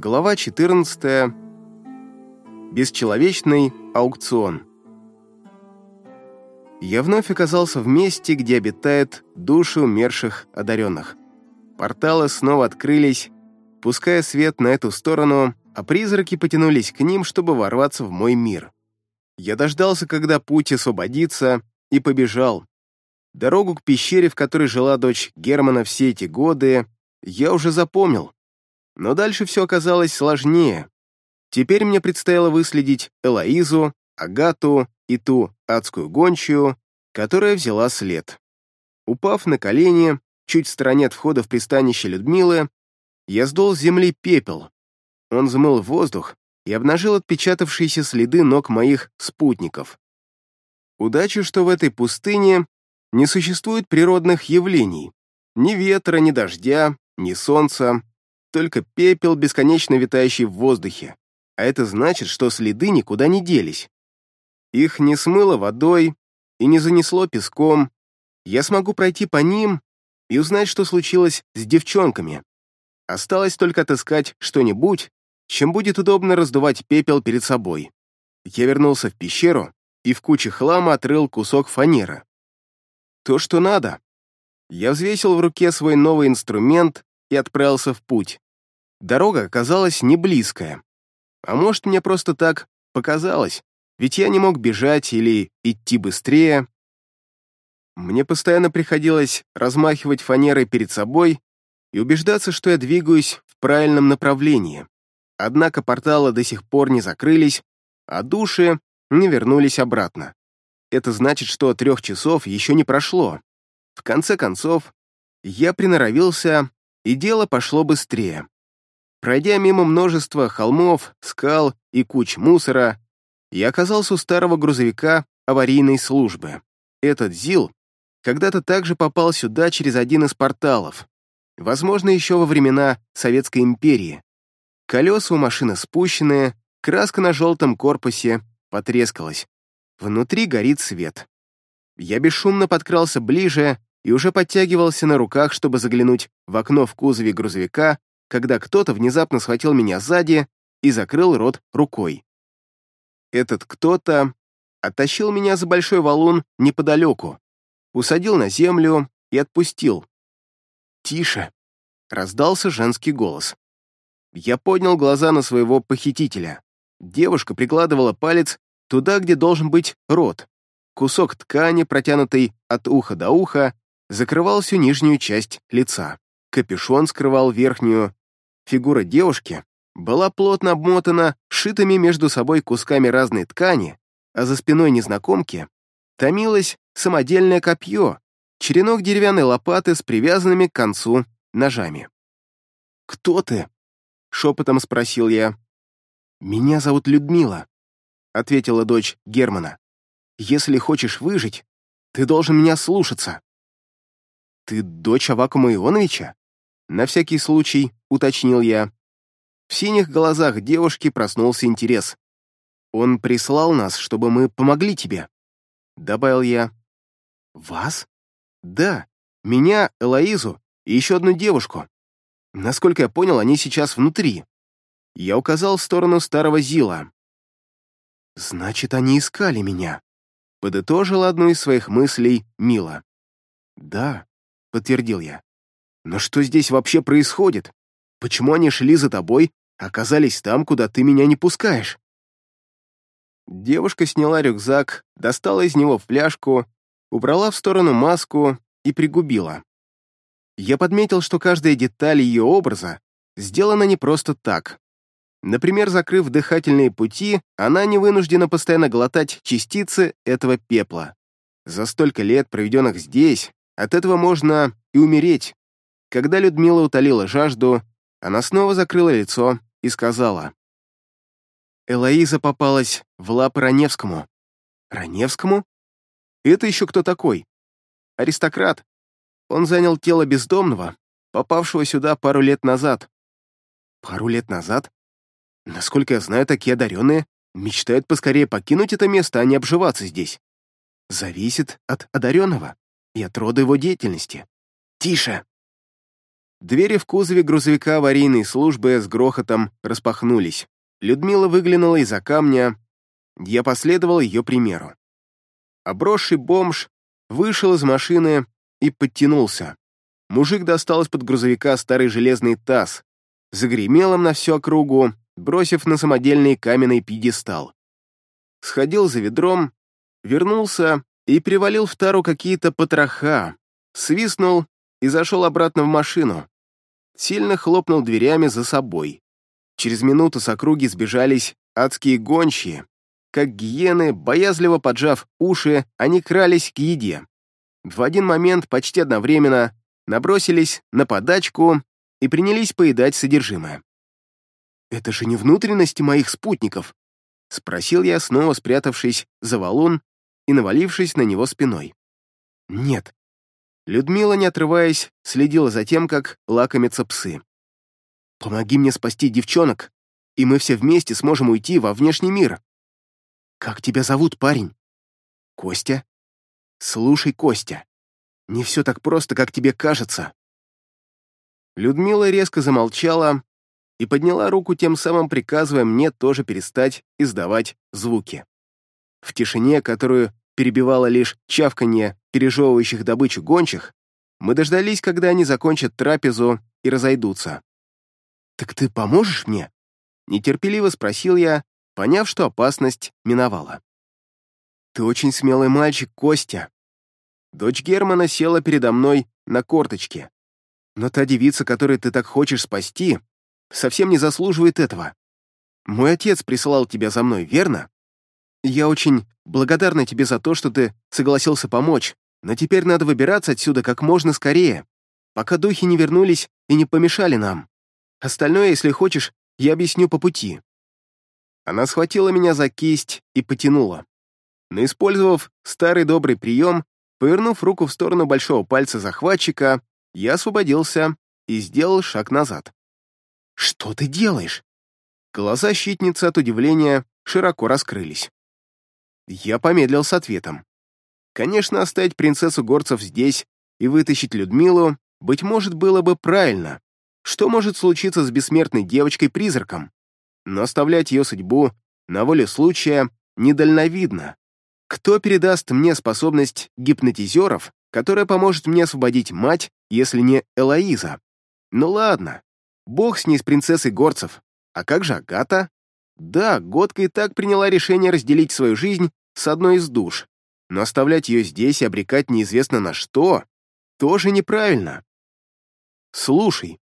Глава 14. Бесчеловечный аукцион. Я вновь оказался в месте, где обитают души умерших одаренных. Порталы снова открылись, пуская свет на эту сторону, а призраки потянулись к ним, чтобы ворваться в мой мир. Я дождался, когда путь освободится, и побежал. Дорогу к пещере, в которой жила дочь Германа все эти годы, я уже запомнил. Но дальше все оказалось сложнее. Теперь мне предстояло выследить Элоизу, Агату и ту адскую гончую, которая взяла след. Упав на колени, чуть в стороне от входа в пристанище Людмилы, я сдул с земли пепел. Он взмыл в воздух и обнажил отпечатавшиеся следы ног моих спутников. Удача, что в этой пустыне не существует природных явлений. Ни ветра, ни дождя, ни солнца, только пепел, бесконечно витающий в воздухе. А это значит, что следы никуда не делись. Их не смыло водой и не занесло песком. Я смогу пройти по ним и узнать, что случилось с девчонками. Осталось только отыскать что-нибудь, чем будет удобно раздувать пепел перед собой. Я вернулся в пещеру и в куче хлама отрыл кусок фанеры. То, что надо. Я взвесил в руке свой новый инструмент и отправился в путь. Дорога оказалась не близкая. А может, мне просто так показалось, ведь я не мог бежать или идти быстрее. Мне постоянно приходилось размахивать фанерой перед собой и убеждаться, что я двигаюсь в правильном направлении. Однако порталы до сих пор не закрылись, а души не вернулись обратно. Это значит, что трех часов еще не прошло. В конце концов, я приноровился и дело пошло быстрее. Пройдя мимо множества холмов, скал и куч мусора, я оказался у старого грузовика аварийной службы. Этот ЗИЛ когда-то также попал сюда через один из порталов, возможно, еще во времена Советской империи. Колеса у машины спущены, краска на желтом корпусе потрескалась. Внутри горит свет. Я бесшумно подкрался ближе и уже подтягивался на руках, чтобы заглянуть в окно в кузове грузовика, когда кто-то внезапно схватил меня сзади и закрыл рот рукой. Этот кто-то оттащил меня за большой валун неподалеку, усадил на землю и отпустил. «Тише!» — раздался женский голос. Я поднял глаза на своего похитителя. Девушка прикладывала палец туда, где должен быть рот. Кусок ткани, протянутый от уха до уха, закрывал всю нижнюю часть лица. Капюшон скрывал верхнюю. Фигура девушки была плотно обмотана шитыми между собой кусками разной ткани, а за спиной незнакомки томилось самодельное копье, черенок деревянной лопаты с привязанными к концу ножами. «Кто ты?» — шепотом спросил я. «Меня зовут Людмила», — ответила дочь Германа. «Если хочешь выжить, ты должен меня слушаться». «Ты дочь Авакума Ионовича?» На всякий случай уточнил я. В синих глазах девушки проснулся интерес. «Он прислал нас, чтобы мы помогли тебе», — добавил я. «Вас?» «Да, меня, Элоизу и еще одну девушку. Насколько я понял, они сейчас внутри». Я указал в сторону старого Зила. «Значит, они искали меня», — подытожила одну из своих мыслей Мила. «Да, — подтвердил я. «Но что здесь вообще происходит? Почему они шли за тобой, оказались там, куда ты меня не пускаешь?» Девушка сняла рюкзак, достала из него фляжку, убрала в сторону маску и пригубила. Я подметил, что каждая деталь ее образа сделана не просто так. Например, закрыв дыхательные пути, она не вынуждена постоянно глотать частицы этого пепла. За столько лет, проведенных здесь, от этого можно и умереть. Когда Людмила утолила жажду, она снова закрыла лицо и сказала. Элоиза попалась в лапы Раневскому. Раневскому? Это еще кто такой? Аристократ. Он занял тело бездомного, попавшего сюда пару лет назад. Пару лет назад? Насколько я знаю, такие одаренные мечтают поскорее покинуть это место, а не обживаться здесь. Зависит от одаренного и от его деятельности. «Тише!» Двери в кузове грузовика аварийной службы с грохотом распахнулись. Людмила выглянула из-за камня. Я последовал ее примеру. Обросший бомж вышел из машины и подтянулся. Мужик достал из-под грузовика старый железный таз, загремел им на всю округу, бросив на самодельный каменный пьедестал. Сходил за ведром, вернулся и привалил в тару какие-то потроха, свистнул и зашел обратно в машину. Сильно хлопнул дверями за собой. Через минуту с округи сбежались адские гончие. Как гиены, боязливо поджав уши, они крались к еде. В один момент, почти одновременно, набросились на подачку и принялись поедать содержимое. «Это же не внутренности моих спутников?» — спросил я, снова спрятавшись за валун и навалившись на него спиной. «Нет, Людмила, не отрываясь, следила за тем, как лакомятся псы. «Помоги мне спасти девчонок, и мы все вместе сможем уйти во внешний мир». «Как тебя зовут, парень?» «Костя». «Слушай, Костя, не все так просто, как тебе кажется». Людмила резко замолчала и подняла руку, тем самым приказывая мне тоже перестать издавать звуки. В тишине, которую перебивало лишь чавканье пережевывающих добычу гончих, мы дождались, когда они закончат трапезу и разойдутся. «Так ты поможешь мне?» — нетерпеливо спросил я, поняв, что опасность миновала. «Ты очень смелый мальчик, Костя». Дочь Германа села передо мной на корточке. «Но та девица, которую ты так хочешь спасти, совсем не заслуживает этого. Мой отец присылал тебя за мной, верно?» Я очень благодарна тебе за то, что ты согласился помочь, но теперь надо выбираться отсюда как можно скорее, пока духи не вернулись и не помешали нам. Остальное, если хочешь, я объясню по пути». Она схватила меня за кисть и потянула. Но использовав старый добрый прием, повернув руку в сторону большого пальца захватчика, я освободился и сделал шаг назад. «Что ты делаешь?» Глаза щитницы от удивления широко раскрылись. Я помедлил с ответом. Конечно, оставить принцессу горцев здесь и вытащить Людмилу, быть может, было бы правильно. Что может случиться с бессмертной девочкой-призраком? Но оставлять ее судьбу на воле случая недальновидно. Кто передаст мне способность гипнотизеров, которая поможет мне освободить мать, если не Элоиза? Ну ладно, бог с ней с принцессой горцев. А как же Агата? Да, Годка и так приняла решение разделить свою жизнь с одной из душ, но оставлять ее здесь и обрекать неизвестно на что тоже неправильно. Слушай,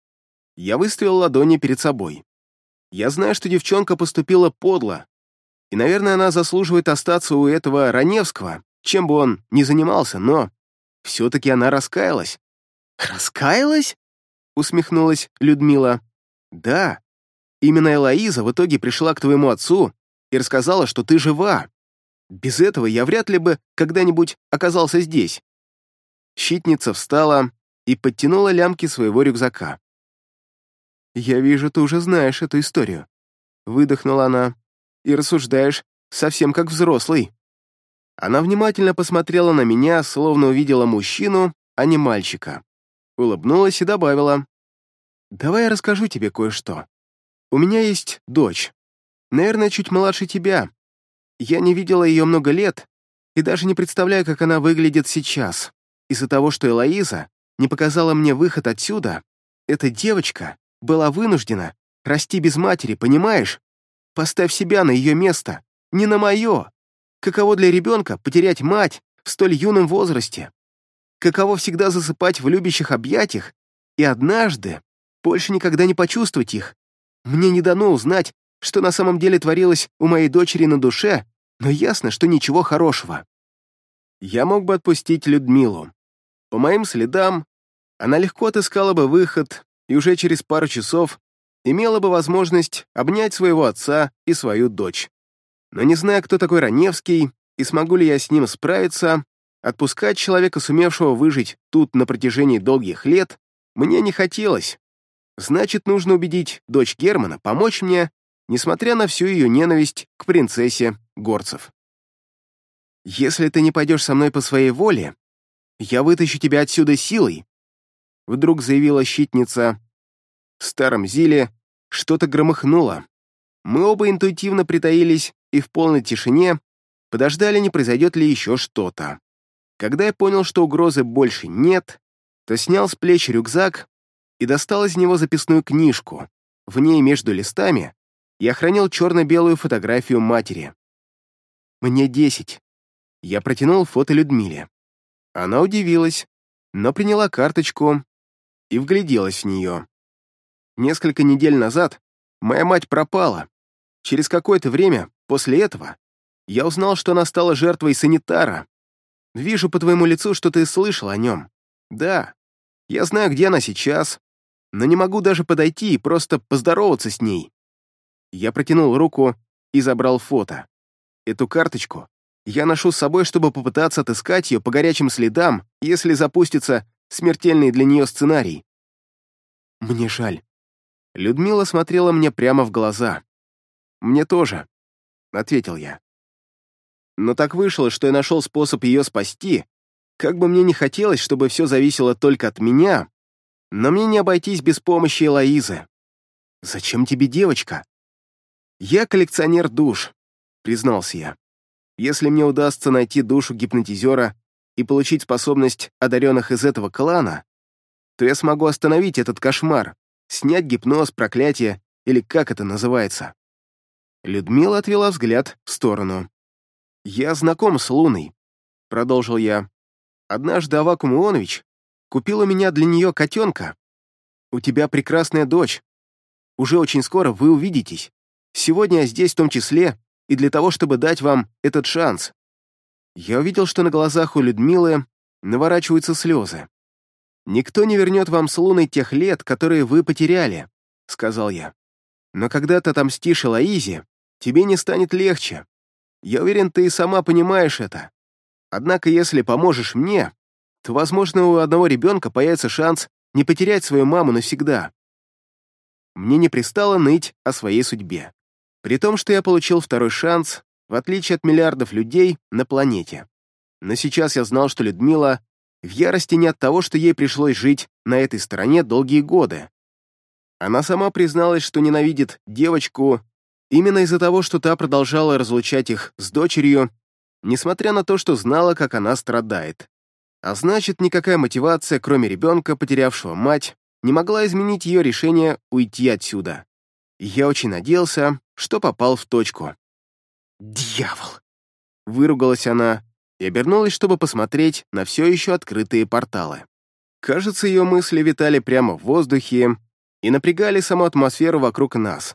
я выставил ладони перед собой. Я знаю, что девчонка поступила подло, и, наверное, она заслуживает остаться у этого Раневского, чем бы он ни занимался, но все-таки она раскаялась. «Раскаялась?» — усмехнулась Людмила. «Да, именно Элоиза в итоге пришла к твоему отцу и рассказала, что ты жива. Без этого я вряд ли бы когда-нибудь оказался здесь. Щитница встала и подтянула лямки своего рюкзака. «Я вижу, ты уже знаешь эту историю», — выдохнула она, «и рассуждаешь совсем как взрослый». Она внимательно посмотрела на меня, словно увидела мужчину, а не мальчика. Улыбнулась и добавила, «Давай я расскажу тебе кое-что. У меня есть дочь, наверное, чуть младше тебя, я не видела ее много лет и даже не представляю, как она выглядит сейчас. Из-за того, что Элоиза не показала мне выход отсюда, эта девочка была вынуждена расти без матери, понимаешь? Поставь себя на ее место, не на мое. Каково для ребенка потерять мать в столь юном возрасте? Каково всегда засыпать в любящих объятиях и однажды больше никогда не почувствовать их? Мне не дано узнать, что на самом деле творилось у моей дочери на душе, но ясно, что ничего хорошего. Я мог бы отпустить Людмилу. По моим следам, она легко отыскала бы выход и уже через пару часов имела бы возможность обнять своего отца и свою дочь. Но не зная, кто такой Раневский и смогу ли я с ним справиться, отпускать человека, сумевшего выжить тут на протяжении долгих лет, мне не хотелось. Значит, нужно убедить дочь Германа помочь мне несмотря на всю ее ненависть к принцессе горцев. «Если ты не пойдешь со мной по своей воле, я вытащу тебя отсюда силой». вдруг заявила щитница. В старом Зиле что-то громыхнуло. Мы оба интуитивно притаились и в полной тишине подождали, не произойдет ли еще что-то. Когда я понял, что угрозы больше нет, то снял с плеч рюкзак и достал из него записную книжку. В ней между листами я хранил черно-белую фотографию матери. «Мне десять». Я протянул фото Людмиле. Она удивилась, но приняла карточку и вгляделась в нее. Несколько недель назад моя мать пропала. Через какое-то время после этого я узнал, что она стала жертвой санитара. Вижу по твоему лицу, что ты слышал о нем. Да, я знаю, где она сейчас, но не могу даже подойти и просто поздороваться с ней. Я протянул руку и забрал фото. Эту карточку я ношу с собой, чтобы попытаться отыскать ее по горячим следам, если запустится смертельный для нее сценарий. Мне жаль. Людмила смотрела мне прямо в глаза. «Мне тоже», — ответил я. Но так вышло, что я нашел способ ее спасти. Как бы мне не хотелось, чтобы все зависело только от меня, но мне не обойтись без помощи Элоизы. «Зачем тебе девочка?» «Я коллекционер душ», — признался я. «Если мне удастся найти душу гипнотизера и получить способность одаренных из этого клана, то я смогу остановить этот кошмар, снять гипноз, проклятие или как это называется». Людмила отвела взгляд в сторону. «Я знаком с Луной», — продолжил я. «Однажды Авакум Ионович купил у меня для нее котенка. У тебя прекрасная дочь. Уже очень скоро вы увидитесь. Сегодня я здесь в том числе и для того, чтобы дать вам этот шанс». Я увидел, что на глазах у Людмилы наворачиваются слезы. «Никто не вернет вам с Луной тех лет, которые вы потеряли», — сказал я. «Но когда ты отомстишь Элоизе, тебе не станет легче. Я уверен, ты и сама понимаешь это. Однако, если поможешь мне, то, возможно, у одного ребенка появится шанс не потерять свою маму навсегда. Мне не пристало ныть о своей судьбе. При том, что я получил второй шанс, в отличие от миллиардов людей на планете. Но сейчас я знал, что Людмила в ярости не от того, что ей пришлось жить на этой стороне долгие годы. Она сама призналась, что ненавидит девочку Именно из-за того, что та продолжала разлучать их с дочерью, несмотря на то, что знала, как она страдает. А значит, никакая мотивация, кроме ребенка, потерявшего мать, не могла изменить ее решение уйти отсюда. Я очень надеялся, что попал в точку. «Дьявол!» — выругалась она и обернулась, чтобы посмотреть на все еще открытые порталы. Кажется, ее мысли витали прямо в воздухе и напрягали саму атмосферу вокруг нас.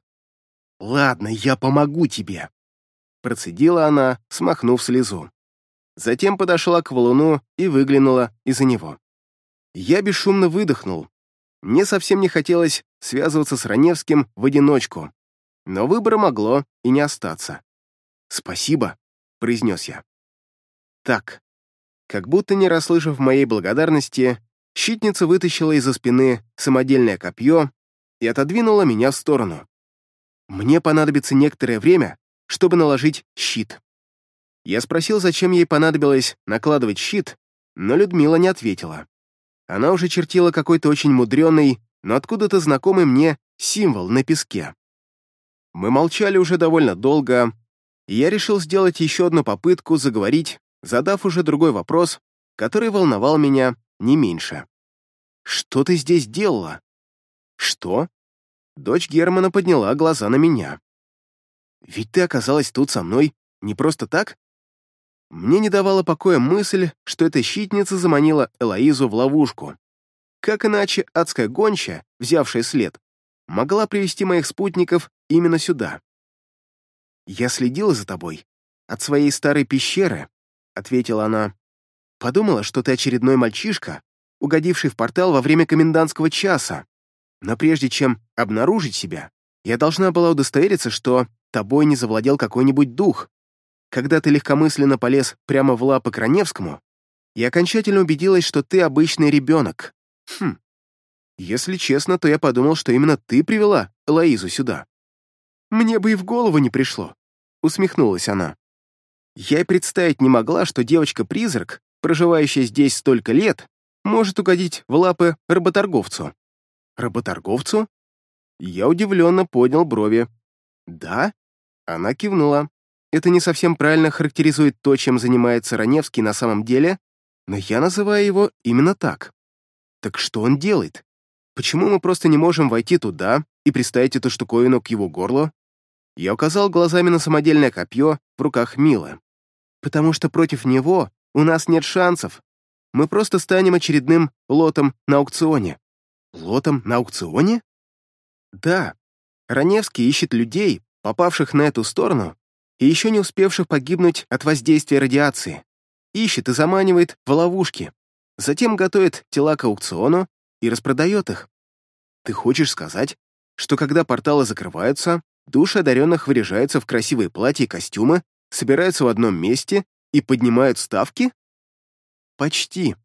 «Ладно, я помогу тебе», — процедила она, смахнув слезу. Затем подошла к валуну и выглянула из-за него. Я бесшумно выдохнул. Мне совсем не хотелось связываться с Раневским в одиночку, но выбора могло и не остаться. «Спасибо», — произнес я. Так, как будто не расслышав моей благодарности, щитница вытащила из-за спины самодельное копье и отодвинула меня в сторону. Мне понадобится некоторое время, чтобы наложить щит. Я спросил, зачем ей понадобилось накладывать щит, но Людмила не ответила. Она уже чертила какой-то очень мудренный, но откуда-то знакомый мне символ на песке. Мы молчали уже довольно долго, и я решил сделать еще одну попытку заговорить, задав уже другой вопрос, который волновал меня не меньше. «Что ты здесь делала?» «Что?» Дочь Германа подняла глаза на меня. «Ведь ты оказалась тут со мной не просто так?» Мне не давала покоя мысль, что эта щитница заманила Элоизу в ловушку. Как иначе адская гонча, взявшая след, могла привести моих спутников именно сюда? «Я следила за тобой от своей старой пещеры», — ответила она. «Подумала, что ты очередной мальчишка, угодивший в портал во время комендантского часа. Но прежде чем обнаружить себя, я должна была удостовериться, что тобой не завладел какой-нибудь дух. Когда ты легкомысленно полез прямо в лапы Краневскому, я окончательно убедилась, что ты обычный ребенок. Хм. Если честно, то я подумал, что именно ты привела Лоизу сюда. Мне бы и в голову не пришло, усмехнулась она. Я и представить не могла, что девочка-призрак, проживающая здесь столько лет, может угодить в лапы работорговцу. Работорговцу? Я удивленно поднял брови. Да? Она кивнула. Это не совсем правильно характеризует то, чем занимается Раневский на самом деле, но я называю его именно так. Так что он делает? Почему мы просто не можем войти туда и приставить эту штуковину к его горлу? Я указал глазами на самодельное копье в руках Милы. Потому что против него у нас нет шансов. Мы просто станем очередным лотом на аукционе. Лотом на аукционе? Да. Раневский ищет людей, попавших на эту сторону и еще не успевших погибнуть от воздействия радиации. Ищет и заманивает в ловушки. Затем готовит тела к аукциону и распродает их. Ты хочешь сказать, что когда порталы закрываются, души одаренных выряжаются в красивые платья и костюмы, собираются в одном месте и поднимают ставки? Почти.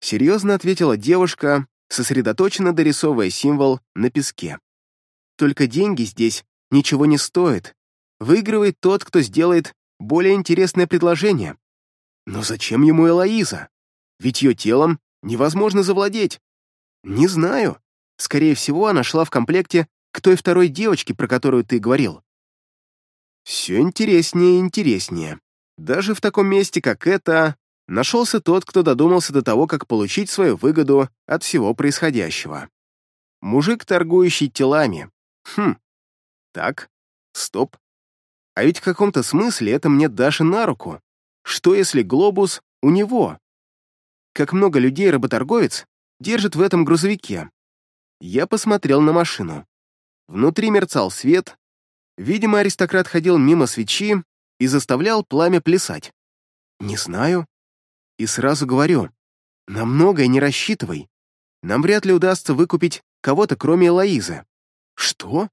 Серьезно ответила девушка, сосредоточенно дорисовывая символ на песке. Только деньги здесь ничего не стоят. Выигрывает тот, кто сделает более интересное предложение. Но зачем ему Элоиза? Ведь ее телом невозможно завладеть. Не знаю. Скорее всего, она шла в комплекте к той второй девочке, про которую ты говорил. Все интереснее и интереснее. Даже в таком месте, как это, нашелся тот, кто додумался до того, как получить свою выгоду от всего происходящего. Мужик, торгующий телами. Хм. Так, стоп. А ведь в каком-то смысле это мне даже на руку. Что если глобус у него? Как много людей работорговец держит в этом грузовике? Я посмотрел на машину. Внутри мерцал свет. Видимо, аристократ ходил мимо свечи и заставлял пламя плясать. Не знаю. И сразу говорю, на многое не рассчитывай. Нам вряд ли удастся выкупить кого-то, кроме Лоизы. Что?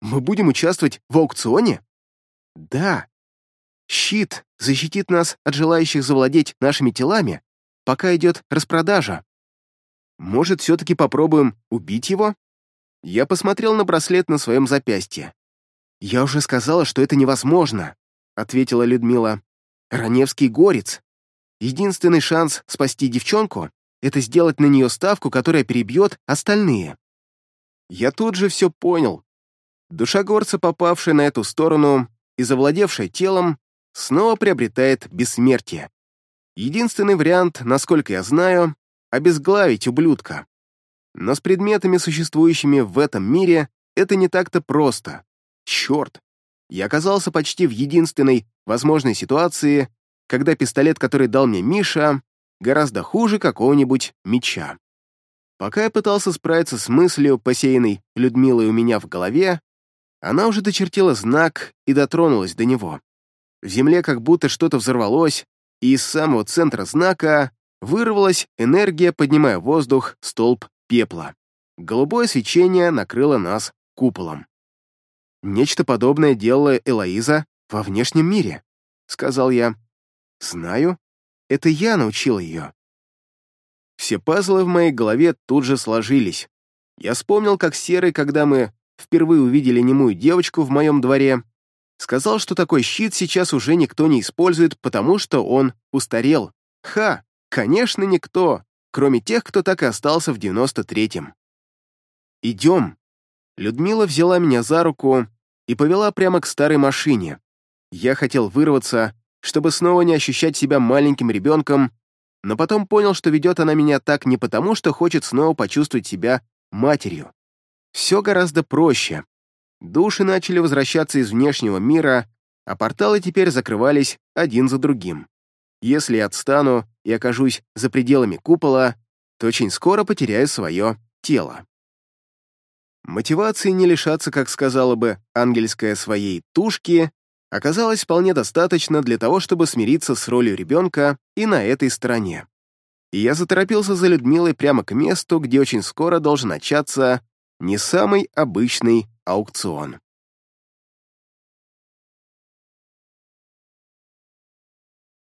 Мы будем участвовать в аукционе? Да. Щит защитит нас от желающих завладеть нашими телами, пока идет распродажа. Может, все-таки попробуем убить его? Я посмотрел на браслет на своем запястье. «Я уже сказала, что это невозможно», — ответила Людмила. «Раневский горец. Единственный шанс спасти девчонку — это сделать на нее ставку, которая перебьет остальные». Я тут же все понял. Душа горца, попавшая на эту сторону и завладевшая телом, снова приобретает бессмертие. Единственный вариант, насколько я знаю, обезглавить ублюдка. Но с предметами, существующими в этом мире, это не так-то просто. Черт! Я оказался почти в единственной возможной ситуации, когда пистолет, который дал мне Миша, гораздо хуже какого-нибудь меча. Пока я пытался справиться с мыслью, посеянной Людмилой у меня в голове, она уже дочертила знак и дотронулась до него. В земле как будто что-то взорвалось, и из самого центра знака Вырвалась энергия, поднимая воздух столб пепла. Голубое свечение накрыло нас куполом. «Нечто подобное делала Элоиза во внешнем мире», — сказал я. «Знаю. Это я научил ее». Все пазлы в моей голове тут же сложились. Я вспомнил, как Серый, когда мы впервые увидели немую девочку в моем дворе, сказал, что такой щит сейчас уже никто не использует, потому что он устарел. Ха! Конечно, никто, кроме тех, кто так и остался в 93-м. «Идем». Людмила взяла меня за руку и повела прямо к старой машине. Я хотел вырваться, чтобы снова не ощущать себя маленьким ребенком, но потом понял, что ведет она меня так не потому, что хочет снова почувствовать себя матерью. Все гораздо проще. Души начали возвращаться из внешнего мира, а порталы теперь закрывались один за другим. Если отстану и окажусь за пределами купола, то очень скоро потеряю свое тело. Мотивации не лишаться, как сказала бы ангельская своей тушки, оказалось вполне достаточно для того, чтобы смириться с ролью ребенка и на этой стороне. И я заторопился за Людмилой прямо к месту, где очень скоро должен начаться не самый обычный аукцион.